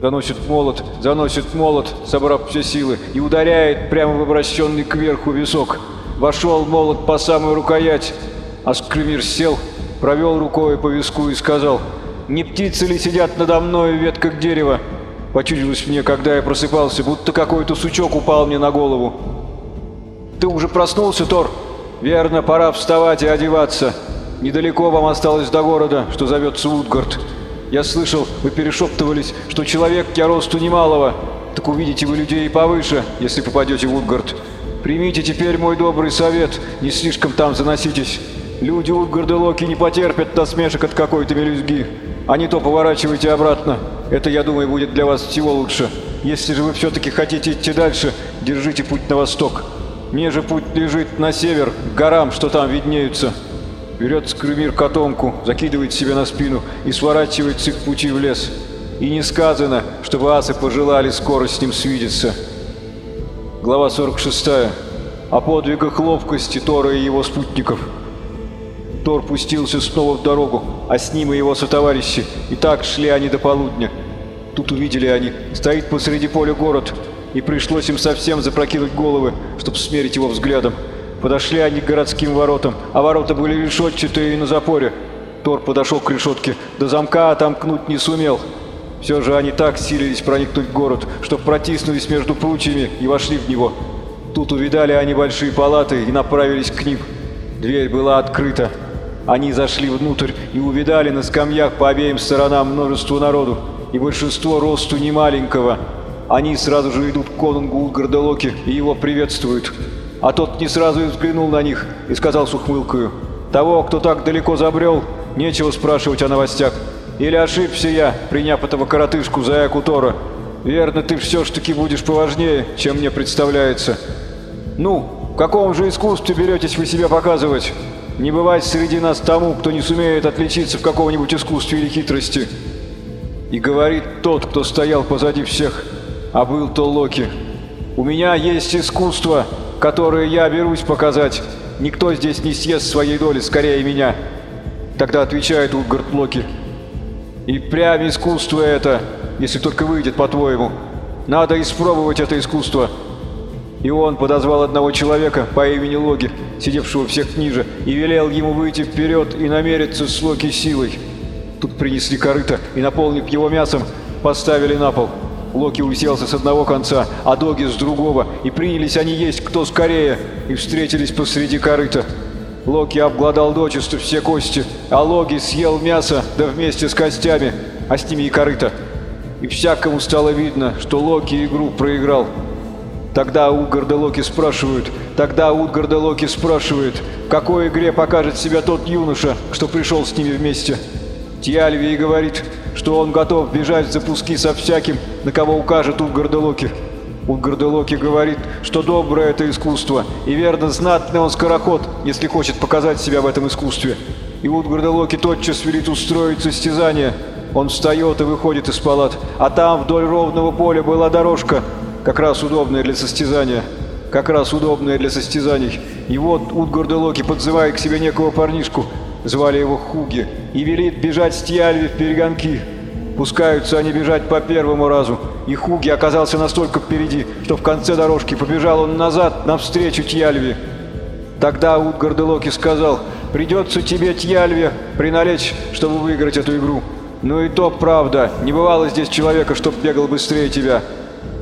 Заносит молот, заносит молот, собрав все силы, и ударяет прямо в обращенный кверху висок. Вошел молот по самую рукоять, а Скрымир сел, провел рукой по виску и сказал, «Не птицы ли сидят надо мной в ветках дерева?» Почудилось мне, когда я просыпался, будто какой-то сучок упал мне на голову. «Ты уже проснулся, Тор?» «Верно, пора вставать и одеваться. Недалеко вам осталось до города, что зовется Утгард. Я слышал, вы перешептывались, что человек я росту немалого. Так увидите вы людей повыше, если попадете в Утгард. Примите теперь мой добрый совет, не слишком там заноситесь. Люди Утгарда Локи не потерпят насмешек от какой-то мелюзги. А не то поворачивайте обратно. Это, я думаю, будет для вас всего лучше. Если же вы все-таки хотите идти дальше, держите путь на восток. Мне же путь лежит на север, к горам, что там виднеются. Берет Скрымир котомку, закидывает себе на спину и сворачивает с их пути в лес. И не сказано, чтобы асы пожелали скоро с ним свидеться. Глава 46. О подвигах ловкости Тора и его спутников. Тор пустился снова в дорогу, а с ним и его сотоварищи. И так шли они до полудня. Тут увидели они, стоит посреди поля город, и пришлось им совсем запрокинуть головы, чтобы смерить его взглядом. Подошли они к городским воротам, а ворота были решетчатые и на запоре. Тор подошел к решетке, до замка отомкнуть не сумел. Все же они так силились проникнуть в город, что протиснулись между прутьями и вошли в него. Тут увидали они большие палаты и направились к ним. Дверь была открыта. Они зашли внутрь и увидали на скамьях по обеим сторонам множество народу, и большинство росту немаленького. Они сразу же идут к конунгу Улгарделоки и его приветствуют. А тот не сразу взглянул на них и сказал с ухмылкою, «Того, кто так далеко забрел, нечего спрашивать о новостях. Или ошибся я, приняв этого коротышку за Якутора? Верно, ты все ж таки будешь поважнее, чем мне представляется. Ну, в каком же искусстве беретесь вы себя показывать? Не бывать среди нас тому, кто не сумеет отличиться в каком-нибудь искусстве или хитрости». И говорит тот, кто стоял позади всех – а был то Локи. У меня есть искусство, которое я берусь показать. Никто здесь не съест своей доли скорее меня. Тогда отвечает Утгард Локи. И прям искусство это, если только выйдет, по-твоему. Надо испробовать это искусство. И он подозвал одного человека по имени Логи, сидевшего всех ниже, и велел ему выйти вперед и намериться с Локи силой. Тут принесли корыто и, наполнив его мясом, поставили на пол. Локи уселся с одного конца, а Доги с другого, и принялись они есть кто скорее, и встретились посреди корыта. Локи обглодал дочисто все кости, а Логи съел мясо, да вместе с костями, а с ними и корыто. И всякому стало видно, что Локи игру проиграл. Тогда Утгарда Локи спрашивают, тогда Утгарда Локи спрашивает, в какой игре покажет себя тот юноша, что пришел с ними вместе. Тиальви и говорит, что он готов бежать за пуски со всяким, на кого укажет Утгарделоки. Утгарделоки говорит, что доброе это искусство, и верно знатный он скороход, если хочет показать себя в этом искусстве. И Утгарделоки тотчас велит устроить состязание. Он встает и выходит из палат, а там вдоль ровного поля была дорожка, как раз удобная для состязания. Как раз удобная для состязаний. И вот Утгарделоки подзывает к себе некого парнишку, звали его Хуги, и велит бежать Тьяльви в перегонки. Пускаются они бежать по первому разу, и Хуги оказался настолько впереди, что в конце дорожки побежал он назад навстречу Тьяльве. Тогда Утгарделоки сказал, «Придется тебе, Тьяльве, приналечь, чтобы выиграть эту игру. Ну и то правда, не бывало здесь человека, чтоб бегал быстрее тебя.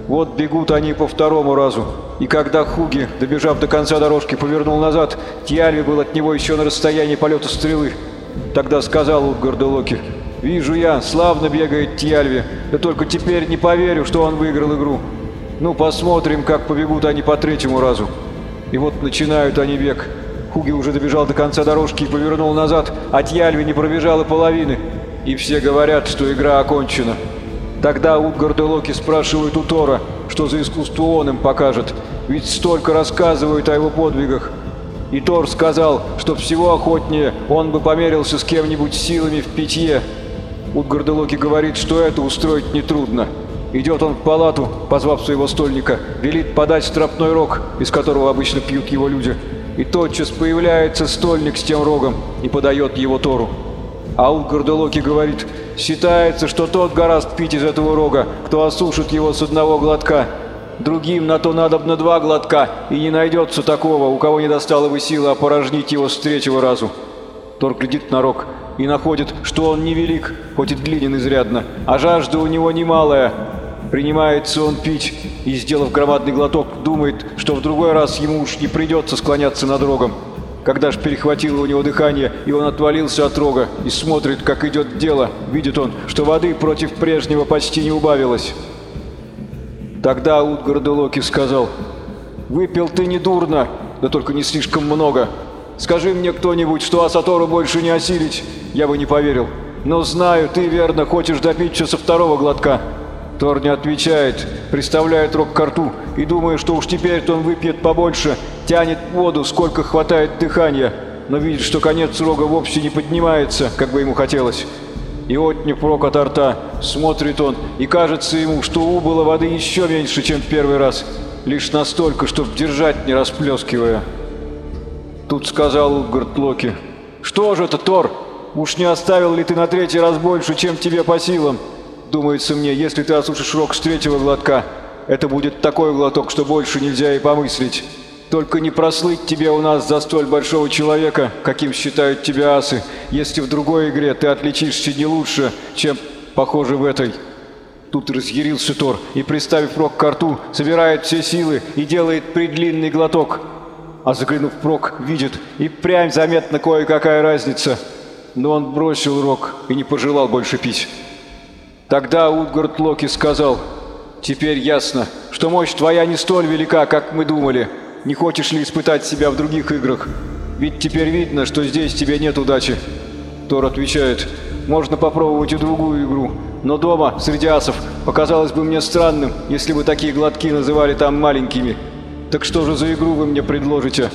Вот бегут они по второму разу. И когда Хуги, добежав до конца дорожки, повернул назад, Тьяльви был от него еще на расстоянии полета стрелы. Тогда сказал Утгарделоки, «Вижу я, славно бегает Тьяльви, да только теперь не поверю, что он выиграл игру. Ну, посмотрим, как побегут они по третьему разу». И вот начинают они бег. Хуги уже добежал до конца дорожки и повернул назад, а Тьяльви не пробежал и половины. И все говорят, что игра окончена. Тогда Утгарделоки спрашивают у Тора, что за искусство он им покажет, ведь столько рассказывают о его подвигах. И Тор сказал, что всего охотнее он бы померился с кем-нибудь силами в питье. Утгарделоки говорит, что это устроить нетрудно. Идет он в палату, позвав своего стольника, велит подать стропной рог, из которого обычно пьют его люди. И тотчас появляется стольник с тем рогом и подает его Тору. А Утгарделоки говорит, Считается, что тот гораст пить из этого рога, кто осушит его с одного глотка. Другим на то надо на два глотка, и не найдется такого, у кого не достало бы силы опорожнить его с третьего разу. Тор глядит на рог и находит, что он невелик, хоть и длинен изрядно, а жажда у него немалая. Принимается он пить и, сделав громадный глоток, думает, что в другой раз ему уж не придется склоняться над рогом. Когда ж перехватило у него дыхание, и он отвалился от рога и смотрит, как идет дело, видит он, что воды против прежнего почти не убавилось. Тогда Утгард Локи сказал, «Выпил ты недурно, да только не слишком много. Скажи мне кто-нибудь, что Асатору больше не осилить, я бы не поверил. Но знаю, ты верно хочешь допить со второго глотка». Тор не отвечает, приставляет рог к рту и думает, что уж теперь-то он выпьет побольше, тянет воду, сколько хватает дыхания, но видит, что конец рога вовсе не поднимается, как бы ему хотелось. И отняв рог от рта, смотрит он, и кажется ему, что убыло воды еще меньше, чем в первый раз, лишь настолько, чтобы держать, не расплескивая. Тут сказал Утгард Локи, «Что же это, Тор? Уж не оставил ли ты на третий раз больше, чем тебе по силам?» Думается мне, если ты осушишь рог с третьего глотка, это будет такой глоток, что больше нельзя и помыслить. Только не прослыть тебе у нас за столь большого человека, каким считают тебя асы, если в другой игре ты отличишься не лучше, чем похоже в этой. Тут разъярился Тор и, приставив рог к рту, собирает все силы и делает предлинный глоток. А заглянув в рог, видит, и прям заметна кое-какая разница. Но он бросил рог и не пожелал больше пить. Тогда Утгард Локи сказал, «Теперь ясно, что мощь твоя не столь велика, как мы думали. Не хочешь ли испытать себя в других играх? Ведь теперь видно, что здесь тебе нет удачи». Тор отвечает, «Можно попробовать и другую игру, но дома, среди асов, показалось бы мне странным, если бы такие глотки называли там маленькими. Так что же за игру вы мне предложите?»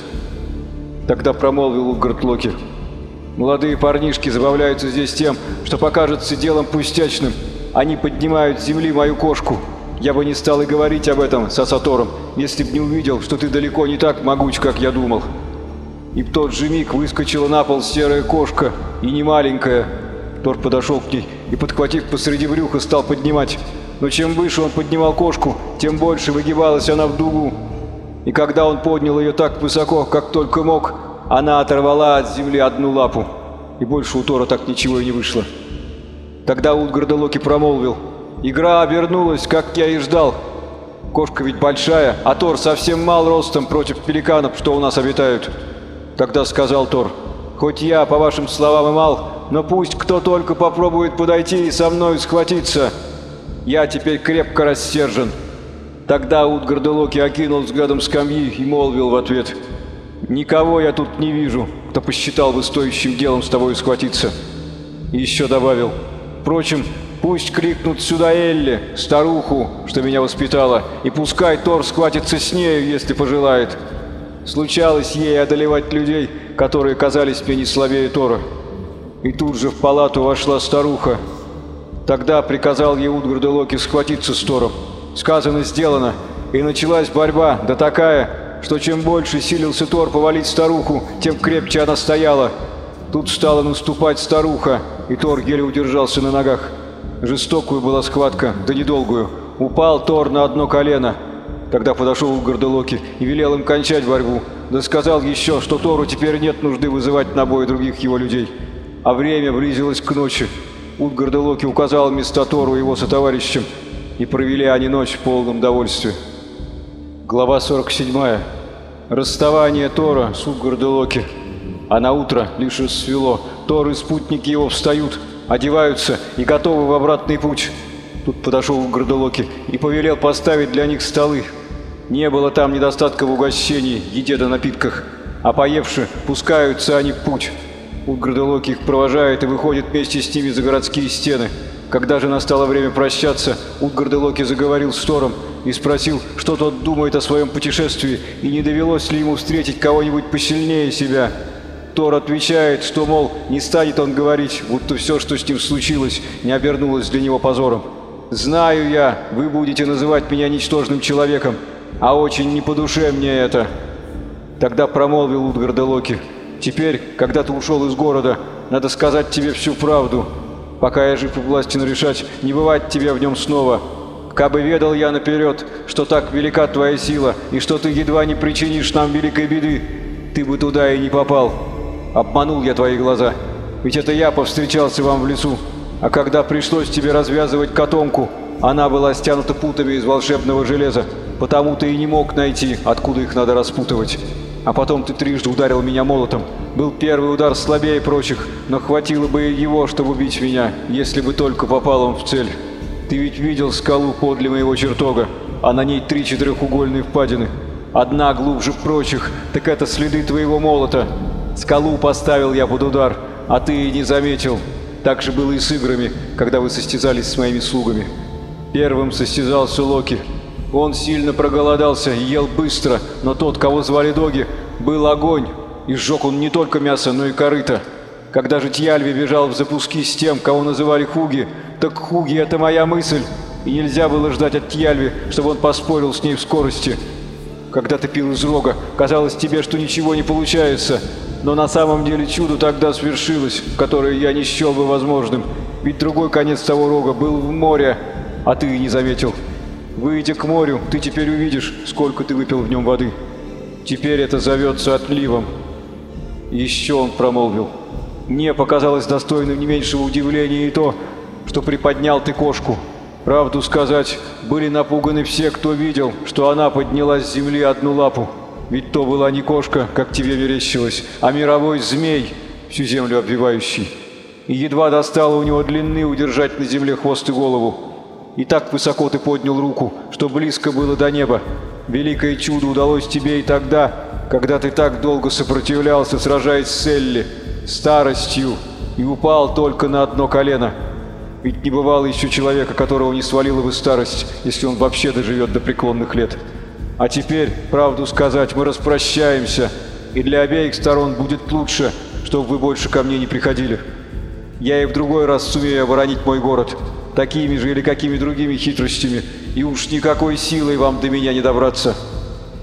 Тогда промолвил Утгард Локи, «Молодые парнишки забавляются здесь тем, что покажется делом пустячным, они поднимают с земли мою кошку. Я бы не стал и говорить об этом с Асатором, если б не увидел, что ты далеко не так могуч, как я думал. И в тот же миг выскочила на пол серая кошка, и не маленькая. Тор подошел к ней и, подхватив посреди брюха, стал поднимать. Но чем выше он поднимал кошку, тем больше выгибалась она в дугу. И когда он поднял ее так высоко, как только мог, она оторвала от земли одну лапу. И больше у Тора так ничего и не вышло. Тогда Утгарда Локи промолвил. «Игра обернулась, как я и ждал. Кошка ведь большая, а Тор совсем мал ростом против пеликанов, что у нас обитают». Тогда сказал Тор. «Хоть я, по вашим словам, и мал, но пусть кто только попробует подойти и со мной схватиться. Я теперь крепко рассержен». Тогда Утгарда Локи окинул взглядом скамьи и молвил в ответ. «Никого я тут не вижу, кто посчитал бы стоящим делом с тобой схватиться». И еще добавил. Впрочем, пусть крикнут сюда Элли, старуху, что меня воспитала, и пускай Тор схватится с нею, если пожелает. Случалось ей одолевать людей, которые казались мне не слабее Тора. И тут же в палату вошла старуха. Тогда приказал ей Утгарда Локи схватиться с Тором. Сказано, сделано, и началась борьба, да такая, что чем больше силился Тор повалить старуху, тем крепче она стояла. Тут стала наступать старуха, и Тор еле удержался на ногах. Жестокую была схватка, да недолгую. Упал Тор на одно колено. Тогда подошел Утгард Локи и велел им кончать борьбу. Да сказал еще, что Тору теперь нет нужды вызывать на бой других его людей. А время близилось к ночи. Утгард Локи указал места Тору его сотоварищам, и провели они ночь в полном довольстве. Глава 47. Расставание Тора с Утгарда Локи. А на утро лишь рассвело. Тор и спутники его встают, одеваются и готовы в обратный путь. Тут подошел Гордолоки и повелел поставить для них столы. Не было там недостатка в угощении, еде да напитках, а поевши, пускаются они в путь. Утградолоки их провожает и выходит вместе с ними за городские стены. Когда же настало время прощаться, Утгардалоки заговорил с Тором и спросил, что тот думает о своем путешествии и не довелось ли ему встретить кого-нибудь посильнее себя. Тор отвечает, что, мол, не станет он говорить, будто все, что с ним случилось, не обернулось для него позором. «Знаю я, вы будете называть меня ничтожным человеком, а очень не по душе мне это». Тогда промолвил Утгарда Локи. «Теперь, когда ты ушел из города, надо сказать тебе всю правду. пока я жив и властен решать, не бывать тебе в нем снова. Кабы ведал я наперед, что так велика твоя сила, и что ты едва не причинишь нам великой беды, ты бы туда и не попал. Обманул я твои глаза, ведь это я повстречался вам в лесу, а когда пришлось тебе развязывать котомку, она была стянута путами из волшебного железа, потому ты и не мог найти, откуда их надо распутывать. А потом ты трижды ударил меня молотом. Был первый удар слабее прочих, но хватило бы его, чтобы убить меня, если бы только попал он в цель. Ты ведь видел скалу подле моего чертога, а на ней три четырехугольные впадины. Одна глубже прочих, так это следы твоего молота. Скалу поставил я под удар, а ты не заметил. Так же было и с играми, когда вы состязались с моими слугами. Первым состязался Локи, он сильно проголодался ел быстро, но тот, кого звали Доги, был огонь, и сжег он не только мясо, но и корыто. Когда же Тьяльви бежал в запуски с тем, кого называли Хуги, так Хуги — это моя мысль, и нельзя было ждать от Тьяльви, чтобы он поспорил с ней в скорости. Когда ты пил из рога, казалось тебе, что ничего не получается, но на самом деле чудо тогда свершилось, которое я не счел бы возможным, ведь другой конец того рога был в море, а ты не заметил. Выйдя к морю, ты теперь увидишь, сколько ты выпил в нем воды. Теперь это зовется отливом. Еще он промолвил. Мне показалось достойным не меньшего удивления и то, что приподнял ты кошку. Правду сказать, были напуганы все, кто видел, что она подняла с земли одну лапу. Ведь то была не кошка, как тебе мерещилось, а мировой змей, всю землю обвивающий. И едва достало у него длины удержать на земле хвост и голову. И так высоко ты поднял руку, что близко было до неба. Великое чудо удалось тебе и тогда, когда ты так долго сопротивлялся, сражаясь с Элли, старостью, и упал только на одно колено. Ведь не бывало еще человека, которого не свалила бы старость, если он вообще доживет до преклонных лет. А теперь, правду сказать, мы распрощаемся, и для обеих сторон будет лучше, чтобы вы больше ко мне не приходили. Я и в другой раз сумею оборонить мой город, такими же или какими другими хитростями, и уж никакой силой вам до меня не добраться.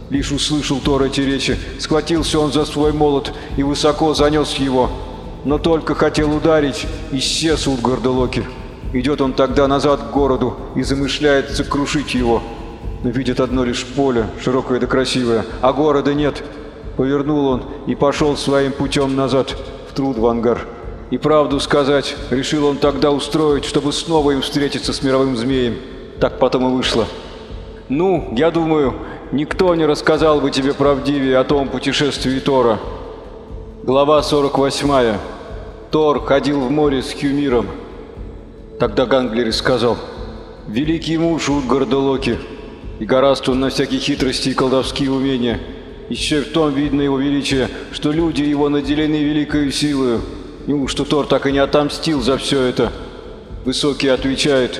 Лишь услышал Тор эти речи, схватился он за свой молот и высоко занес его, но только хотел ударить, исчез Утгарда Локи. Идет он тогда назад к городу и замышляется крушить его. Но видит одно лишь поле, широкое да красивое, а города нет. Повернул он и пошел своим путем назад, в труд в ангар. И правду сказать, решил он тогда устроить, чтобы снова им встретиться с мировым змеем. Так потом и вышло. Ну, я думаю, никто не рассказал бы тебе правдивее о том путешествии Тора. Глава 48. Тор ходил в море с Хюмиром. Тогда Ганглер сказал, «Великий муж Утгарда Локи, и гораст он на всякие хитрости и колдовские умения. Еще в том видно его величие, что люди его наделены великой силою, Неужто Тор так и не отомстил за все это? Высокий отвечает,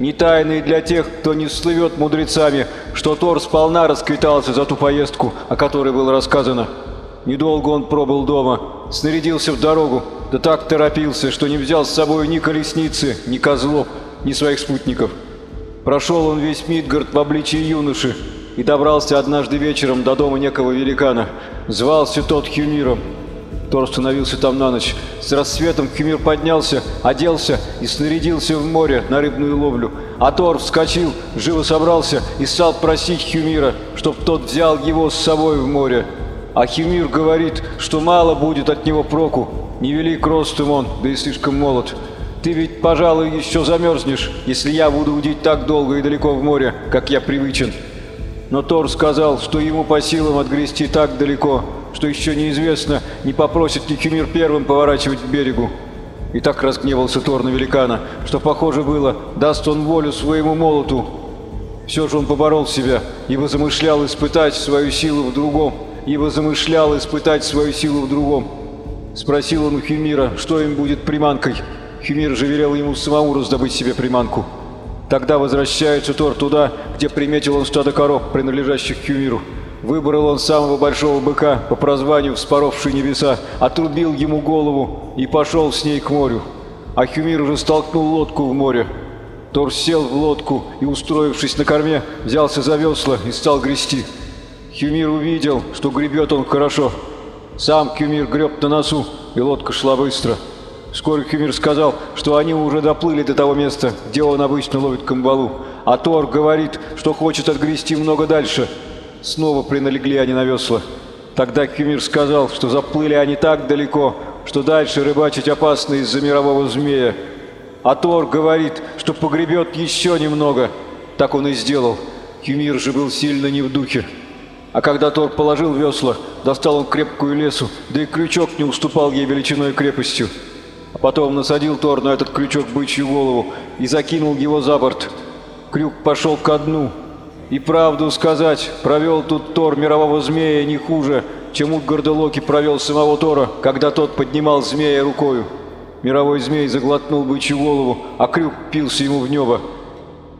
не тайны для тех, кто не слывет мудрецами, что Тор сполна расквитался за ту поездку, о которой было рассказано. Недолго он пробыл дома, снарядился в дорогу, да так торопился, что не взял с собой ни колесницы, ни козлов, ни своих спутников. Прошел он весь Мидгард в обличии юноши и добрался однажды вечером до дома некого великана. Звался тот Хюмиром. Тор остановился там на ночь. С рассветом Химир поднялся, оделся и снарядился в море на рыбную ловлю. А Тор вскочил, живо собрался и стал просить Хюмира, чтоб тот взял его с собой в море. А Химир говорит, что мало будет от него проку. Невелик ростом он, да и слишком молод. Ты ведь, пожалуй, еще замерзнешь, если я буду удить так долго и далеко в море, как я привычен. Но Тор сказал, что ему по силам отгрести так далеко, что еще неизвестно, не попросит ли Хюмир первым поворачивать к берегу. И так разгневался Тор на великана, что похоже было, даст он волю своему молоту. Все же он поборол себя, ибо замышлял испытать свою силу в другом, ибо замышлял испытать свою силу в другом. Спросил он у Хюмира, что им будет приманкой. Хюмир же велел ему самому раздобыть себе приманку. Тогда возвращается Тор туда, где приметил он стадо коров, принадлежащих Хюмиру. Выбрал он самого большого быка, по прозванию вспоровший небеса, отрубил ему голову и пошел с ней к морю. А Хюмир уже столкнул лодку в море. Тор сел в лодку и, устроившись на корме, взялся за весла и стал грести. Хюмир увидел, что гребет он хорошо. Сам Хюмир греб на носу, и лодка шла быстро. Вскоре Хюмер сказал, что они уже доплыли до того места, где он обычно ловит камбалу. А Тор говорит, что хочет отгрести много дальше. Снова приналегли они на весла. Тогда Хюмер сказал, что заплыли они так далеко, что дальше рыбачить опасно из-за мирового змея. А Тор говорит, что погребет еще немного. Так он и сделал. Хюмир же был сильно не в духе. А когда Тор положил весла, достал он крепкую лесу, да и крючок не уступал ей величиной крепостью. А потом насадил Тор на этот крючок бычью голову и закинул его за борт. Крюк пошел ко дну. И правду сказать, провел тут Тор мирового змея не хуже, чем Утгарда Локи провел самого Тора, когда тот поднимал змея рукою. Мировой змей заглотнул бычью голову, а крюк пился ему в небо.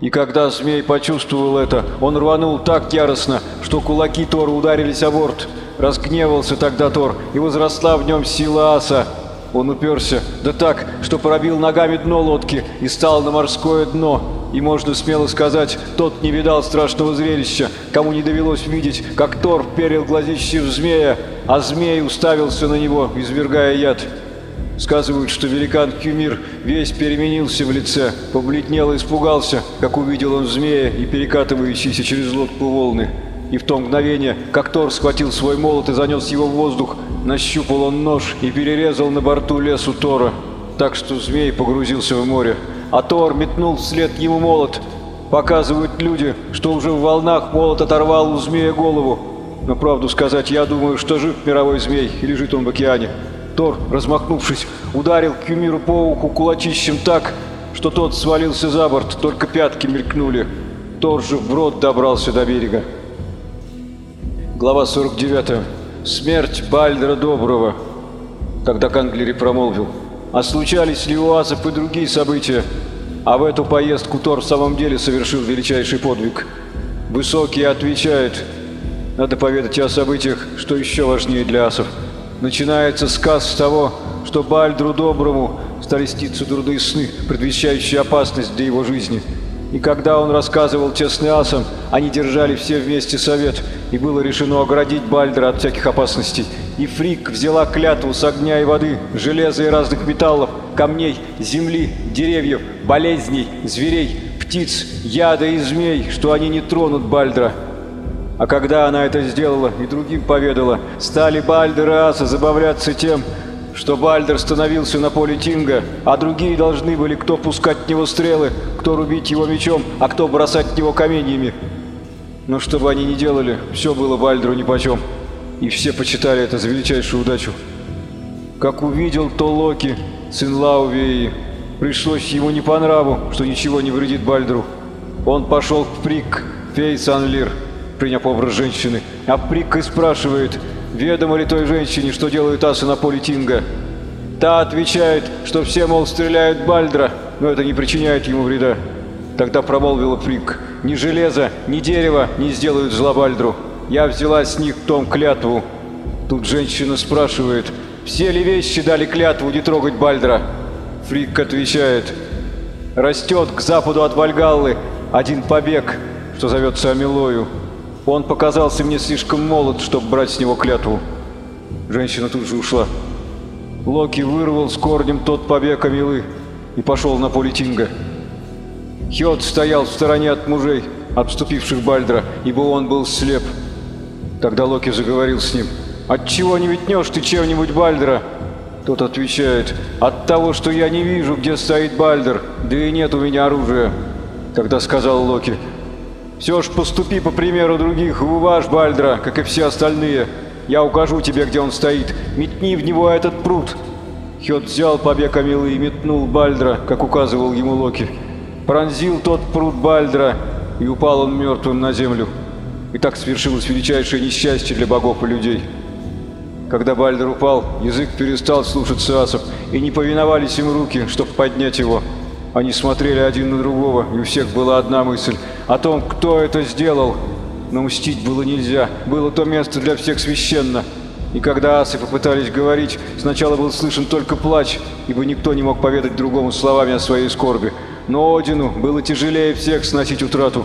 И когда змей почувствовал это, он рванул так яростно, что кулаки Тора ударились о борт. Разгневался тогда Тор, и возросла в нем сила аса. Он уперся, да так, что пробил ногами дно лодки и стал на морское дно. И можно смело сказать, тот не видал страшного зрелища, кому не довелось видеть, как Тор перил глазище в змея, а змей уставился на него, извергая яд. Сказывают, что великан Кюмир весь переменился в лице, побледнел и испугался, как увидел он змея и перекатывающиеся через лодку волны. И в то мгновение, как Тор схватил свой молот и занес его в воздух, нащупал он нож и перерезал на борту лесу Тора, так что змей погрузился в море. А Тор метнул вслед ему молот. Показывают люди, что уже в волнах молот оторвал у змея голову. Но правду сказать, я думаю, что жив мировой змей и лежит он в океане. Тор, размахнувшись, ударил Кюмиру по уху кулачищем так, что тот свалился за борт, только пятки мелькнули. Тор же вброд добрался до берега. Глава 49. Смерть Бальдера Доброго. Тогда Канглери промолвил. А случались ли у асов и другие события? А в эту поездку Тор в самом деле совершил величайший подвиг. Высокий отвечает. Надо поведать о событиях, что еще важнее для асов. Начинается сказ с того, что Бальдру Доброму стали сниться дурные сны, предвещающие опасность для его жизни. И когда он рассказывал честный асам, они держали все вместе совет, и было решено оградить Бальдра от всяких опасностей. И Фрик взяла клятву с огня и воды, железа и разных металлов, камней, земли, деревьев, болезней, зверей, птиц, яда и змей, что они не тронут Бальдра. А когда она это сделала и другим поведала, стали Бальдер и Аса забавляться тем, что Бальдер становился на поле Тинга, а другие должны были кто пускать в него стрелы, кто рубить его мечом, а кто бросать в него каменьями. Но что бы они ни делали, все было Бальдеру нипочем, и все почитали это за величайшую удачу. Как увидел то Локи, сын Лаувеи, пришлось ему не по нраву, что ничего не вредит Бальдеру. Он пошел в Прик, Фейсанлир, приняв образ женщины. А Прикка спрашивает, ведомо ли той женщине, что делают асы на поле Тинга. Та отвечает, что все, мол, стреляют Бальдра, но это не причиняет ему вреда. Тогда промолвила Прик, ни железо, ни дерево не сделают зла Бальдру. Я взяла с них том клятву. Тут женщина спрашивает, все ли вещи дали клятву не трогать Бальдра? Фрик отвечает, растет к западу от Вальгаллы один побег, что зовется Амилою. Он показался мне слишком молод, чтобы брать с него клятву. Женщина тут же ушла. Локи вырвал с корнем тот побег Амилы и пошел на поле Тинга. Хёд стоял в стороне от мужей, обступивших Бальдра, ибо он был слеп. Тогда Локи заговорил с ним. «Отчего не ветнешь ты чем-нибудь Бальдра?» Тот отвечает. «От того, что я не вижу, где стоит Бальдер, да и нет у меня оружия». Тогда сказал Локи. Все ж поступи по примеру других, уваж Бальдра, как и все остальные. Я укажу тебе, где он стоит. Метни в него этот пруд. Хёд взял побег Амилы и метнул Бальдра, как указывал ему Локи. Пронзил тот пруд Бальдра, и упал он мертвым на землю. И так свершилось величайшее несчастье для богов и людей. Когда Бальдер упал, язык перестал слушаться асов, и не повиновались им руки, чтобы поднять его. Они смотрели один на другого, и у всех была одна мысль о том, кто это сделал. Но мстить было нельзя, было то место для всех священно. И когда асы попытались говорить, сначала был слышен только плач, ибо никто не мог поведать другому словами о своей скорби. Но Одину было тяжелее всех сносить утрату.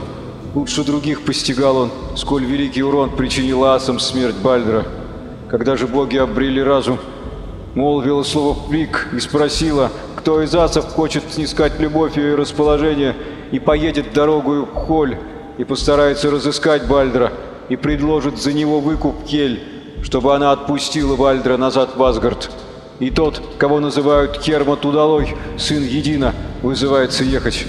Лучше других постигал он, сколь великий урон причинил асам смерть Бальдера. Когда же боги обрели разум, молвила слово «фрик» и спросила, кто из асов хочет снискать любовь и расположение и поедет дорогою в Холь и постарается разыскать Бальдра и предложит за него выкуп Кель, чтобы она отпустила Бальдра назад в Асгард. И тот, кого называют Кермот Удалой, сын Едина, вызывается ехать.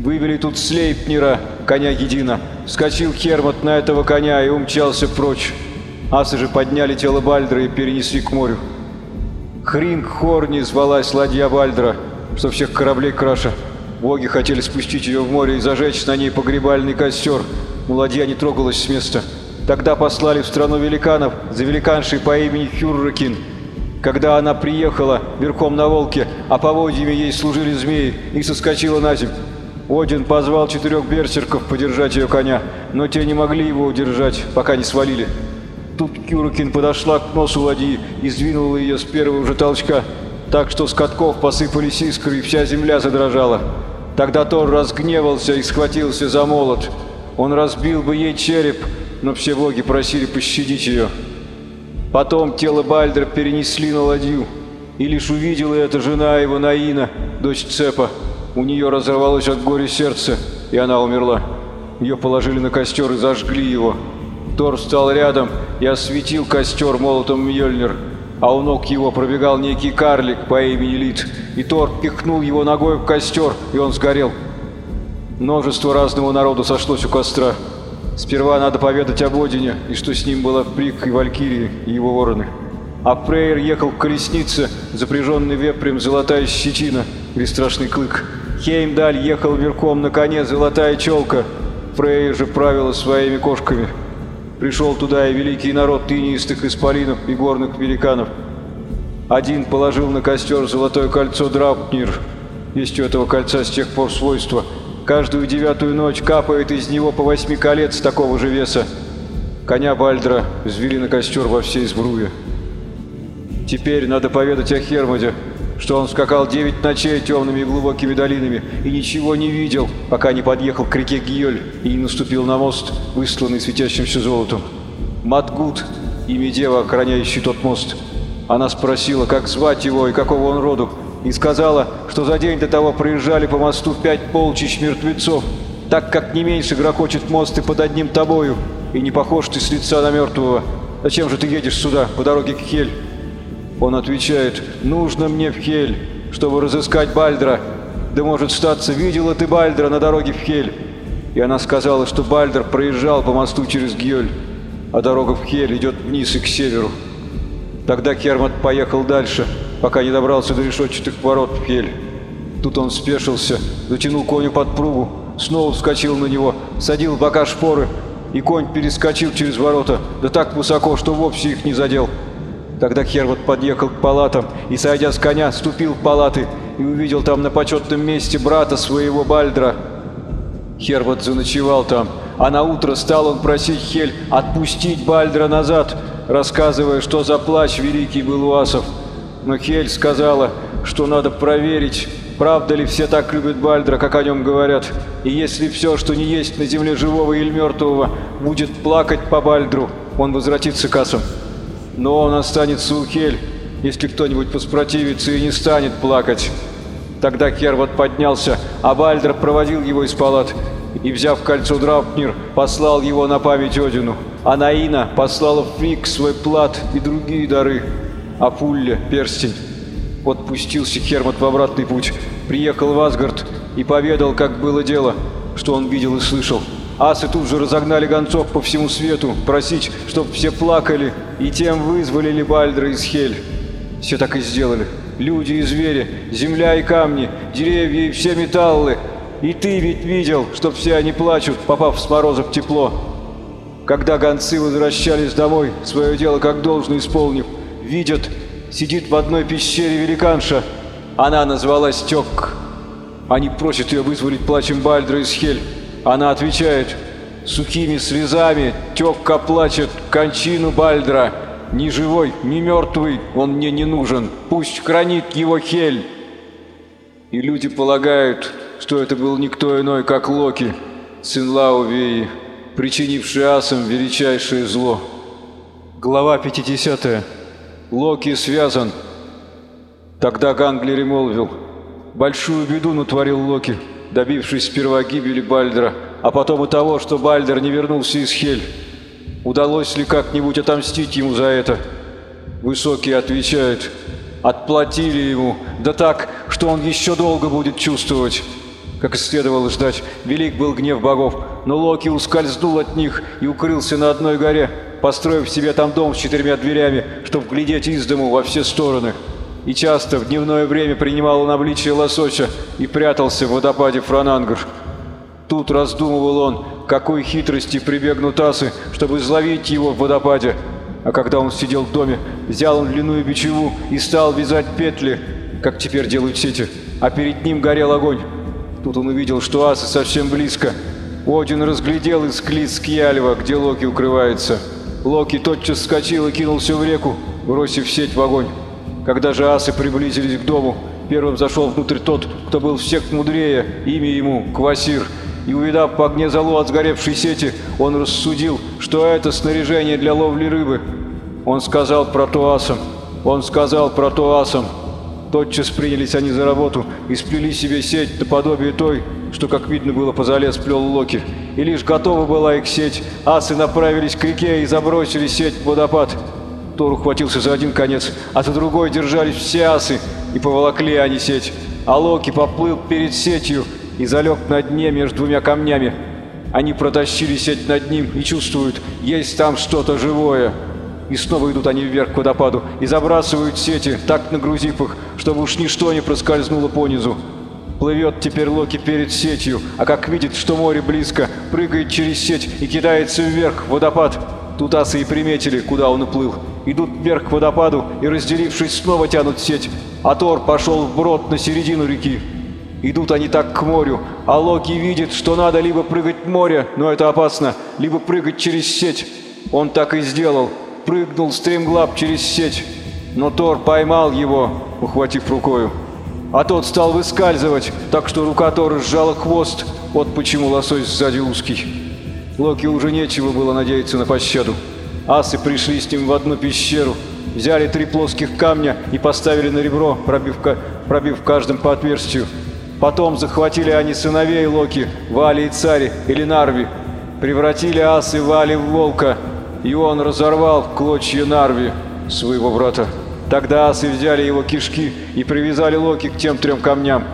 Вывели тут Слейпнера, коня Едина. Вскочил Кермот на этого коня и умчался прочь. Асы же подняли тело Бальдра и перенесли к морю. Хринг Хорни звалась ладья Бальдра, что всех кораблей краша. Боги хотели спустить ее в море и зажечь на ней погребальный костер, но не трогалась с места. Тогда послали в страну великанов за великаншей по имени Хюрракин. Когда она приехала верхом на волке, а поводьями ей служили змеи, и соскочила на землю. Один позвал четырех берсерков подержать ее коня, но те не могли его удержать, пока не свалили. Тут Кюрукин подошла к носу ладьи и сдвинула ее с первого же толчка, так что с катков посыпались искры и вся земля задрожала. Тогда Тор разгневался и схватился за молот. Он разбил бы ей череп, но все боги просили пощадить ее. Потом тело Бальдра перенесли на ладью, и лишь увидела эта жена его Наина, дочь Цепа. У нее разорвалось от горя сердце, и она умерла. Ее положили на костер и зажгли его. Тор встал рядом и осветил костер молотом Мьёльнир, а у ног его пробегал некий карлик по имени Лид, и Тор пихнул его ногой в костер, и он сгорел. Множество разного народу сошлось у костра. Сперва надо поведать об Одине, и что с ним было Прик и Валькирии, и его вороны. А Фрейер ехал в колеснице, запряженный вепрем золотая щетина или страшный клык. Хеймдаль ехал верхом на коне золотая челка. Фрейер же правила своими кошками. Пришел туда и великий народ тынистых исполинов и горных великанов. Один положил на костер золотое кольцо Драпнир. Есть у этого кольца с тех пор свойство. Каждую девятую ночь капает из него по восьми колец такого же веса. Коня Бальдра взвели на костер во всей сбруе. Теперь надо поведать о Хермоде, что он скакал девять ночей темными и глубокими долинами и ничего не видел, пока не подъехал к реке Гиоль и не наступил на мост, выстланный светящимся золотом. Матгут, имя дева, охраняющий тот мост. Она спросила, как звать его и какого он роду, и сказала, что за день до того проезжали по мосту пять полчищ мертвецов, так как не меньше грохочет мост и под одним тобою, и не похож ты с лица на мертвого. Зачем же ты едешь сюда, по дороге к Хель? Он отвечает, нужно мне в Хель, чтобы разыскать Бальдра. Да может статься, видела ты Бальдра на дороге в Хель. И она сказала, что Бальдр проезжал по мосту через Гьёль, а дорога в Хель идет вниз и к северу. Тогда Кермат поехал дальше, пока не добрался до решетчатых ворот в Хель. Тут он спешился, затянул коню под пругу, снова вскочил на него, садил в бока шпоры, и конь перескочил через ворота, да так высоко, что вовсе их не задел. Тогда Хервот подъехал к палатам и, сойдя с коня, ступил в палаты и увидел там на почетном месте брата своего Бальдра. Хервот заночевал там, а на утро стал он просить Хель отпустить Бальдра назад, рассказывая, что за плач великий был асов. Но Хель сказала, что надо проверить, правда ли все так любят Бальдра, как о нем говорят, и если все, что не есть на земле живого или мертвого, будет плакать по Бальдру, он возвратится к асам но он останется у Хель, если кто-нибудь поспротивится и не станет плакать. Тогда Кервот поднялся, а Бальдер проводил его из палат и, взяв кольцо Драпнир, послал его на память Одину. А Наина послала Фрик свой плат и другие дары, а Фулле — перстень. Вот пустился Хермот в обратный путь, приехал в Асгард и поведал, как было дело, что он видел и слышал. Асы тут же разогнали гонцов по всему свету, просить, чтоб все плакали, и тем вызволили Бальдра из Хель. Все так и сделали. Люди и звери, земля и камни, деревья и все металлы. И ты ведь видел, что все они плачут, попав с мороза в тепло. Когда гонцы возвращались домой, свое дело как должно исполнив, видят, сидит в одной пещере великанша. Она назвалась Тёк. Они просят ее вызволить плачем Бальдра из Хель. Она отвечает, сухими слезами Тёкка плачет кончину Бальдра. Ни живой, ни мертвый он мне не нужен, пусть хранит его Хель. И люди полагают, что это был никто иной, как Локи, сын Лаувеи, причинивший асам величайшее зло. Глава 50. Локи связан, Тогда Ганглери молвил, «Большую беду натворил Локи, добившись сперва гибели Бальдера, а потом и того, что Бальдер не вернулся из Хель. Удалось ли как-нибудь отомстить ему за это?» Высокий отвечает, «Отплатили ему, да так, что он еще долго будет чувствовать». Как и следовало ждать, велик был гнев богов, но Локи ускользнул от них и укрылся на одной горе, построив себе там дом с четырьмя дверями, чтобы глядеть из дому во все стороны. И часто в дневное время принимал он обличие лосося и прятался в водопаде Франангр. Тут раздумывал он, какой хитрости прибегнут асы, чтобы изловить его в водопаде. А когда он сидел в доме, взял он длинную бичеву и стал вязать петли, как теперь делают сети, а перед ним горел огонь. Тут он увидел, что асы совсем близко. Один разглядел из клиц Кьяльва, где Локи укрывается. Локи тотчас вскочил и кинулся в реку, бросив сеть в огонь. Когда же асы приблизились к дому, первым зашел внутрь тот, кто был всех мудрее, имя ему Квасир. И увидав по огне залу от сгоревшей сети, он рассудил, что это снаряжение для ловли рыбы. Он сказал про то асам. Он сказал про то асам. Тотчас принялись они за работу и сплели себе сеть наподобие той, что, как видно было, по зале сплел Локи. И лишь готова была их сеть, асы направились к реке и забросили сеть в водопад. Тор ухватился за один конец, а за другой держались все асы, и поволокли они сеть. А Локи поплыл перед сетью и залег на дне между двумя камнями. Они протащили сеть над ним и чувствуют, есть там что-то живое. И снова идут они вверх к водопаду и забрасывают сети, так нагрузив их, чтобы уж ничто не проскользнуло понизу. Плывет теперь Локи перед сетью, а как видит, что море близко, прыгает через сеть и кидается вверх в водопад. Тут асы и приметили, куда он уплыл. Идут вверх к водопаду и, разделившись, снова тянут сеть. А Тор пошел вброд на середину реки. Идут они так к морю, а Локи видит, что надо либо прыгать в море, но это опасно, либо прыгать через сеть. Он так и сделал прыгнул стремглав через сеть, но Тор поймал его, ухватив рукою. А тот стал выскальзывать, так что рука Тора сжала хвост, вот почему лосось сзади узкий. Локи уже нечего было надеяться на пощаду. Асы пришли с ним в одну пещеру, взяли три плоских камня и поставили на ребро, пробив, пробив каждым по отверстию. Потом захватили они сыновей Локи, Вали и Цари, или Нарви, превратили асы Вали в волка, и он разорвал в клочья Нарви, своего брата. Тогда асы взяли его кишки и привязали Локи к тем трем камням.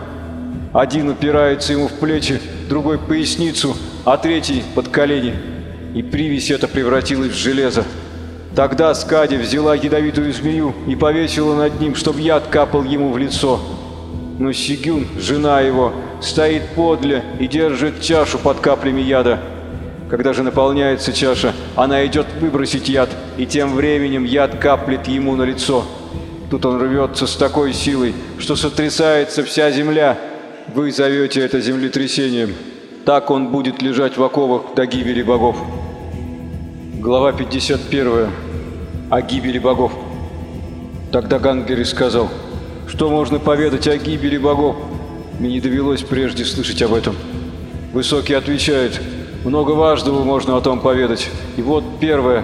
Один упирается ему в плечи, другой – поясницу, а третий – под колени. И привязь эта превратилась в железо. Тогда Скади взяла ядовитую змею и повесила над ним, чтобы яд капал ему в лицо. Но Сигюн, жена его, стоит подле и держит чашу под каплями яда. Когда же наполняется чаша, она идет выбросить яд, и тем временем яд каплет ему на лицо. Тут он рвется с такой силой, что сотрясается вся земля. Вы зовете это землетрясением. Так он будет лежать в оковах до гибели богов. Глава 51. О гибели богов. Тогда Гангери сказал, что можно поведать о гибели богов. Мне не довелось прежде слышать об этом. Высокий отвечает – много важного можно о том поведать. И вот первое.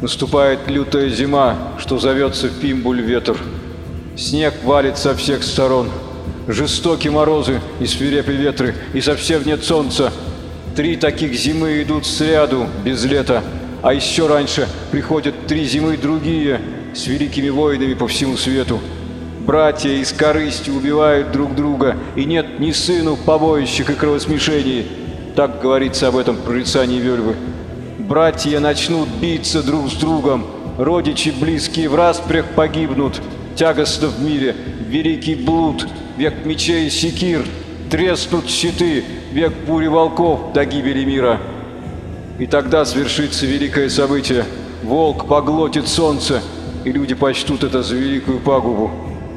Наступает лютая зима, что зовется Пимбуль-ветер. Снег валит со всех сторон. Жестокие морозы и свирепые ветры, и совсем нет солнца. Три таких зимы идут сряду, без лета. А еще раньше приходят три зимы другие, с великими воинами по всему свету. Братья из корысти убивают друг друга, и нет ни сыну побоищих и кровосмешений, так говорится об этом прорицании Вельвы. Братья начнут биться друг с другом, родичи близкие в распрях погибнут. Тягостно в мире, великий блуд, век мечей и секир, треснут щиты, век бури волков до гибели мира. И тогда свершится великое событие. Волк поглотит солнце, и люди почтут это за великую пагубу.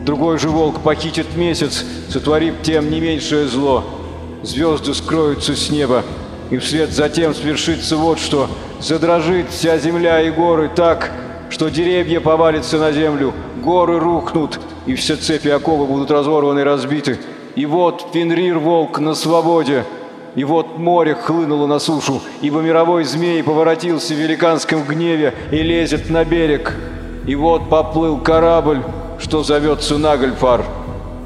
Другой же волк похитит месяц, сотворив тем не меньшее зло — звезды скроются с неба, и вслед за тем свершится вот что. Задрожит вся земля и горы так, что деревья повалятся на землю, горы рухнут, и все цепи оковы будут разорваны и разбиты. И вот Фенрир-волк на свободе, и вот море хлынуло на сушу, ибо мировой змей поворотился в великанском гневе и лезет на берег. И вот поплыл корабль, что зовется Нагльфар.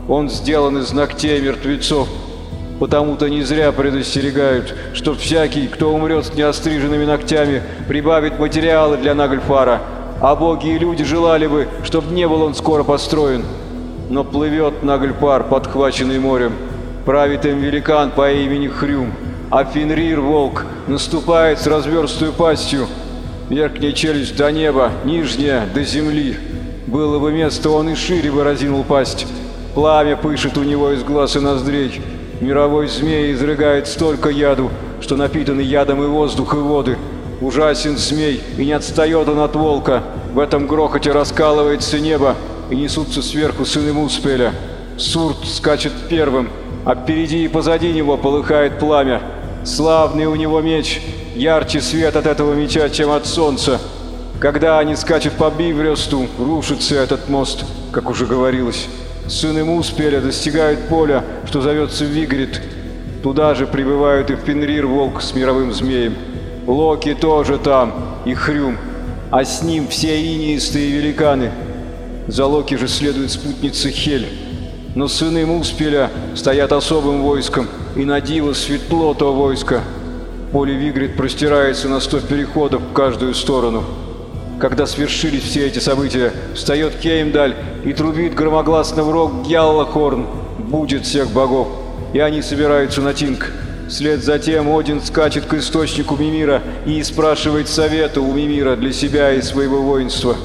Он сделан из ногтей мертвецов. Потому-то не зря предостерегают, что всякий, кто умрет с неостриженными ногтями, прибавит материалы для Нагльфара, а боги и люди желали бы, чтобы не был он скоро построен. Но плывет Нагльпар, подхваченный морем. Правит им великан по имени Хрюм, а Фенрир, волк, наступает с разверстую пастью. Верхняя челюсть до неба, нижняя до земли. Было бы место, он и шире бы разинул пасть. Пламя пышет у него из глаз и ноздрей. Мировой змей изрыгает столько яду, что напитаны ядом и воздух, и воды. Ужасен змей, и не отстает он от волка. В этом грохоте раскалывается небо, и несутся сверху сыны Муспеля. Сурт скачет первым, а впереди и позади него полыхает пламя. Славный у него меч, ярче свет от этого меча, чем от солнца. Когда они скачут по Бивресту, рушится этот мост, как уже говорилось. Сыны Муспеля достигают поля, что зовется Вигрид. Туда же прибывают и Фенрир, волк с мировым змеем. Локи тоже там, и Хрюм, а с ним все инеистые великаны. За Локи же следует спутница Хель. Но сыны Муспеля стоят особым войском, и на диво светло то войско. Поле Вигрид простирается на сто переходов в каждую сторону. Когда свершились все эти события, встает Кеймдаль и трубит громогласно в рог Гяллахорн, будет всех богов, и они собираются на Тинг. Вслед за тем Один скачет к источнику Мимира и спрашивает совета у Мимира для себя и своего воинства.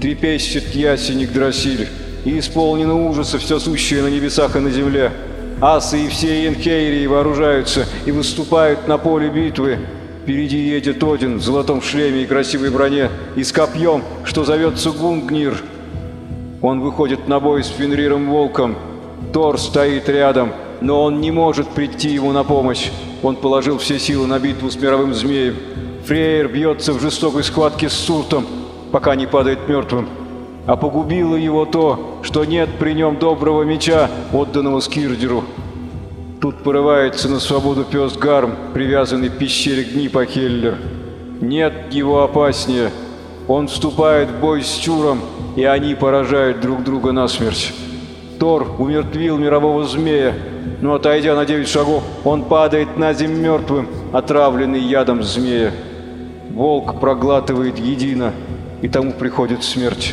Трепещет ясеник Дросиль, и исполнено ужаса все сущее на небесах и на земле. Асы и все Енхейрии вооружаются и выступают на поле битвы. Впереди едет Один в золотом шлеме и красивой броне, и с копьем, что зовется Гунгнир. Он выходит на бой с Фенриром Волком. Тор стоит рядом, но он не может прийти ему на помощь. Он положил все силы на битву с мировым змеем. Фрейер бьется в жестокой схватке с Суртом, пока не падает мертвым. А погубило его то, что нет при нем доброго меча, отданного Скирдеру. Тут порывается на свободу пес Гарм, привязанный к пещере Гнипа Хеллер. Нет его опаснее. Он вступает в бой с Чуром, и они поражают друг друга насмерть. Тор умертвил мирового змея, но отойдя на девять шагов, он падает на землю мертвым, отравленный ядом змея. Волк проглатывает едино, и тому приходит смерть.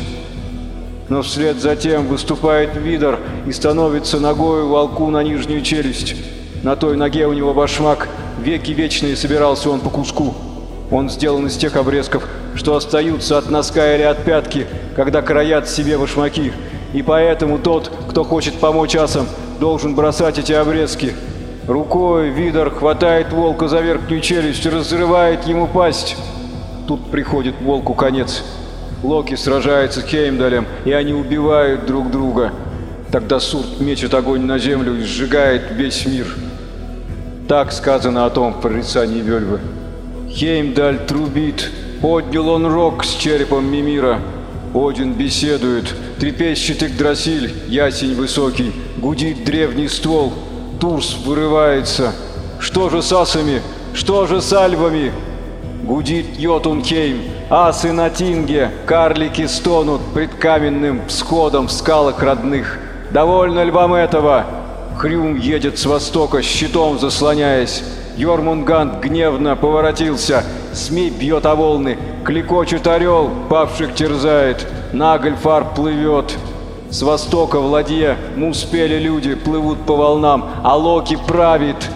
Но вслед за тем выступает Видор и становится ногою волку на нижнюю челюсть. На той ноге у него башмак, веки вечные собирался он по куску. Он сделан из тех обрезков, что остаются от носка или от пятки, когда краят себе башмаки. И поэтому тот, кто хочет помочь асам, должен бросать эти обрезки. Рукой Видор хватает волка за верхнюю челюсть и разрывает ему пасть. Тут приходит волку конец. Локи сражается с Хеймдалем, и они убивают друг друга. Тогда Сурт мечет огонь на землю и сжигает весь мир. Так сказано о том в прорицании Вельвы. Хеймдаль трубит, поднял он рог с черепом Мимира. Один беседует, трепещет Игдрасиль, ясень высокий, гудит древний ствол. Турс вырывается. Что же с асами? Что же с альвами? Гудит Йотунхейм, асы на Тинге, карлики стонут пред каменным всходом в скалах родных. Довольно ли вам этого? Хрюм едет с востока, щитом заслоняясь. Йормунганд гневно поворотился, СМИ бьет о волны, кликочет орел, павших терзает, Нагльфар плывет. С востока в ладье муспели люди плывут по волнам, а Локи правит.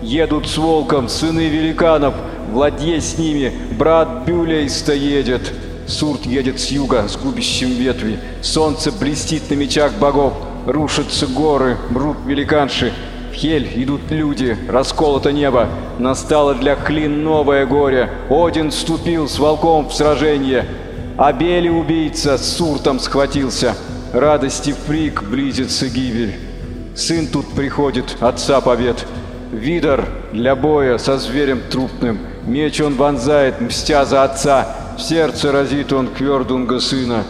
Едут с волком сыны великанов, в с ними брат Бюлейста едет. Сурт едет с юга с губящим ветви. Солнце блестит на мечах богов. Рушатся горы, мрут великанши. В Хель идут люди, расколото небо. Настало для Клин новое горе. Один вступил с волком в сражение. А Бели убийца с Суртом схватился. Радости фрик близится гибель. Сын тут приходит, отца побед. Видор для боя со зверем трупным. Меч он вонзает, мстя за отца. В сердце разит он Квердунга сына.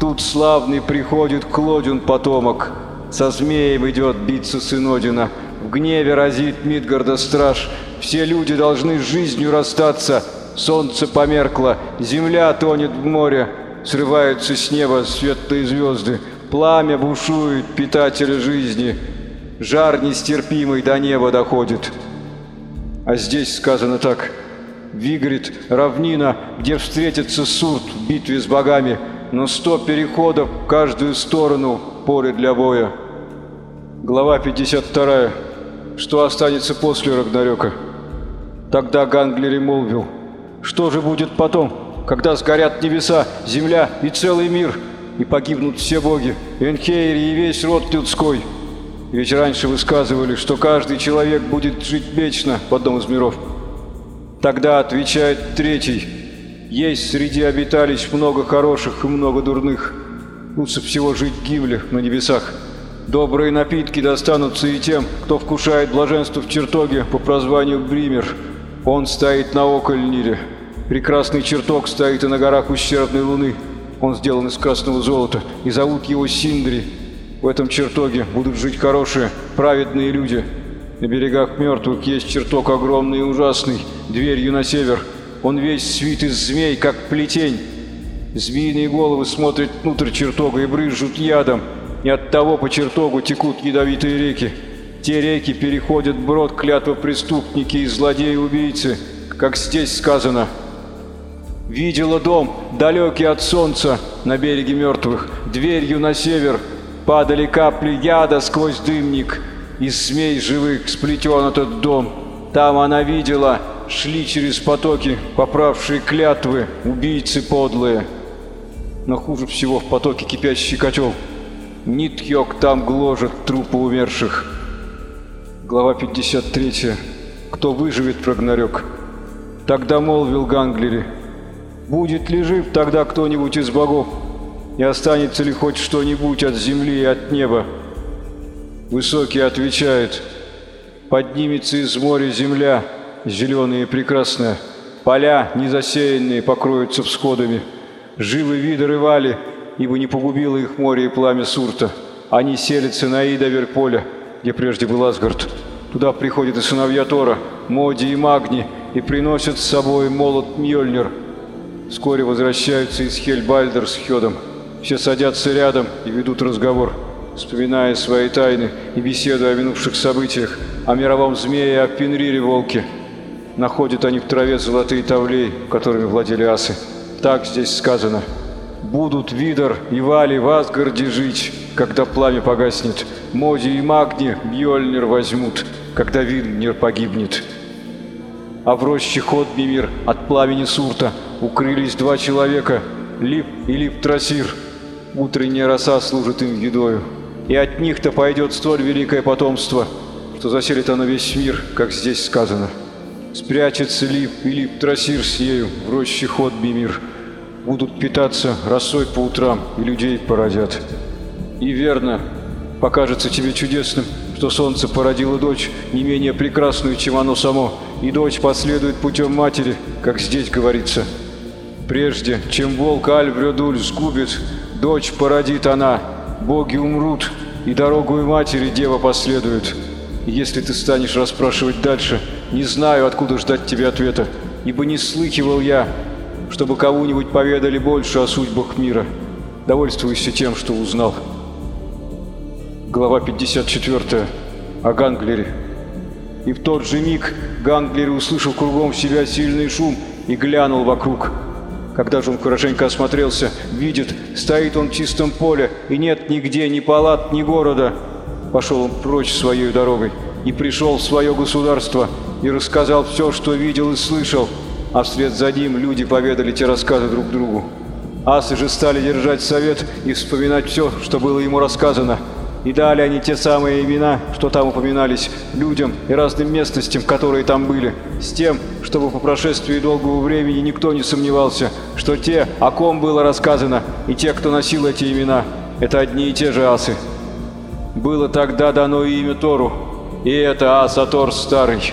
Тут славный приходит Клодин потомок. Со змеем идет биться сын Одина. В гневе разит Мидгарда страж. Все люди должны с жизнью расстаться. Солнце померкло, земля тонет в море. срываются с неба светлые звезды, пламя бушует, питатель жизни, жар нестерпимый до неба доходит. А здесь сказано так. Вигрит, равнина, где встретится Сурт в битве с богами, но сто переходов в каждую сторону поле для боя. Глава 52. Что останется после Рагнарёка? Тогда Ганглери молвил. Что же будет потом, когда сгорят небеса, земля и целый мир, и погибнут все боги, Энхейри и весь род людской? Ведь раньше высказывали, что каждый человек будет жить вечно в одном из миров. Тогда отвечает третий. Есть среди обиталищ много хороших и много дурных. Лучше всего жить в Гимле на небесах. Добрые напитки достанутся и тем, кто вкушает блаженство в чертоге по прозванию Бример. Он стоит на Окольнире. Прекрасный чертог стоит и на горах ущербной луны. Он сделан из красного золота, и зовут его Синдри. В этом чертоге будут жить хорошие, праведные люди. На берегах мертвых есть чертог огромный и ужасный, дверью на север. Он весь свит из змей, как плетень. Змеиные головы смотрят внутрь чертога и брызжут ядом, и от того по чертогу текут ядовитые реки. Те реки переходят брод клятва преступники и злодеи-убийцы, как здесь сказано. Видела дом, далекий от солнца, на береге мертвых, дверью на север. Падали капли яда сквозь дымник, из змей живых сплетен этот дом. Там она видела, шли через потоки, поправшие клятвы, убийцы подлые. Но хуже всего в потоке кипящий котел — Нитьёк там гложет трупы умерших. Глава 53. Кто выживет, прогнарёк? Тогда молвил Ганглери. Будет ли жив тогда кто-нибудь из богов? И останется ли хоть что-нибудь от земли и от неба? Высокий отвечает. Поднимется из моря земля, зеленая и прекрасная. Поля, незасеянные, покроются всходами. Живы виды рывали, ибо не погубило их море и пламя Сурта. Они селятся на Идовер поля, где прежде был Асгард. Туда приходят и сыновья Тора, Моди и Магни, и приносят с собой молот Мьёльнир. Вскоре возвращаются из Хельбальдер с Хёдом. Все садятся рядом и ведут разговор, вспоминая свои тайны и беседуя о минувших событиях, о мировом змее и о Пенрире волке. Находят они в траве золотые тавлей, которыми владели асы. Так здесь сказано – Будут Видор и Вали в Асгарде жить, когда пламя погаснет. Моди и Магни Бьёльнир возьмут, когда Вильнир погибнет. А в роще Ходмимир от пламени Сурта укрылись два человека, Лип и Лип-Трасир. Утренняя роса служит им едою. И от них-то пойдет столь великое потомство, что заселит оно весь мир, как здесь сказано. Спрячется Лип и Лип-Трасир с ею в роще Ходмимир будут питаться росой по утрам и людей породят. И верно, покажется тебе чудесным, что солнце породило дочь не менее прекрасную, чем оно само, и дочь последует путем матери, как здесь говорится. Прежде, чем волк Альврёдуль сгубит, дочь породит она, боги умрут, и дорогу и матери дева последует. Если ты станешь расспрашивать дальше, не знаю, откуда ждать тебе ответа, ибо не слыхивал я, чтобы кому-нибудь поведали больше о судьбах мира. Довольствуйся тем, что узнал. Глава 54. О Ганглере. И в тот же миг Ганглер услышал кругом себя сильный шум и глянул вокруг. Когда же он хорошенько осмотрелся, видит, стоит он в чистом поле, и нет нигде ни палат, ни города. Пошел он прочь своей дорогой и пришел в свое государство, и рассказал все, что видел и слышал, а вслед за ним люди поведали те рассказы друг другу. Асы же стали держать совет и вспоминать все, что было ему рассказано. И дали они те самые имена, что там упоминались, людям и разным местностям, которые там были, с тем, чтобы по прошествии долгого времени никто не сомневался, что те, о ком было рассказано, и те, кто носил эти имена, это одни и те же асы. Было тогда дано имя Тору, и это Аса Тор Старый.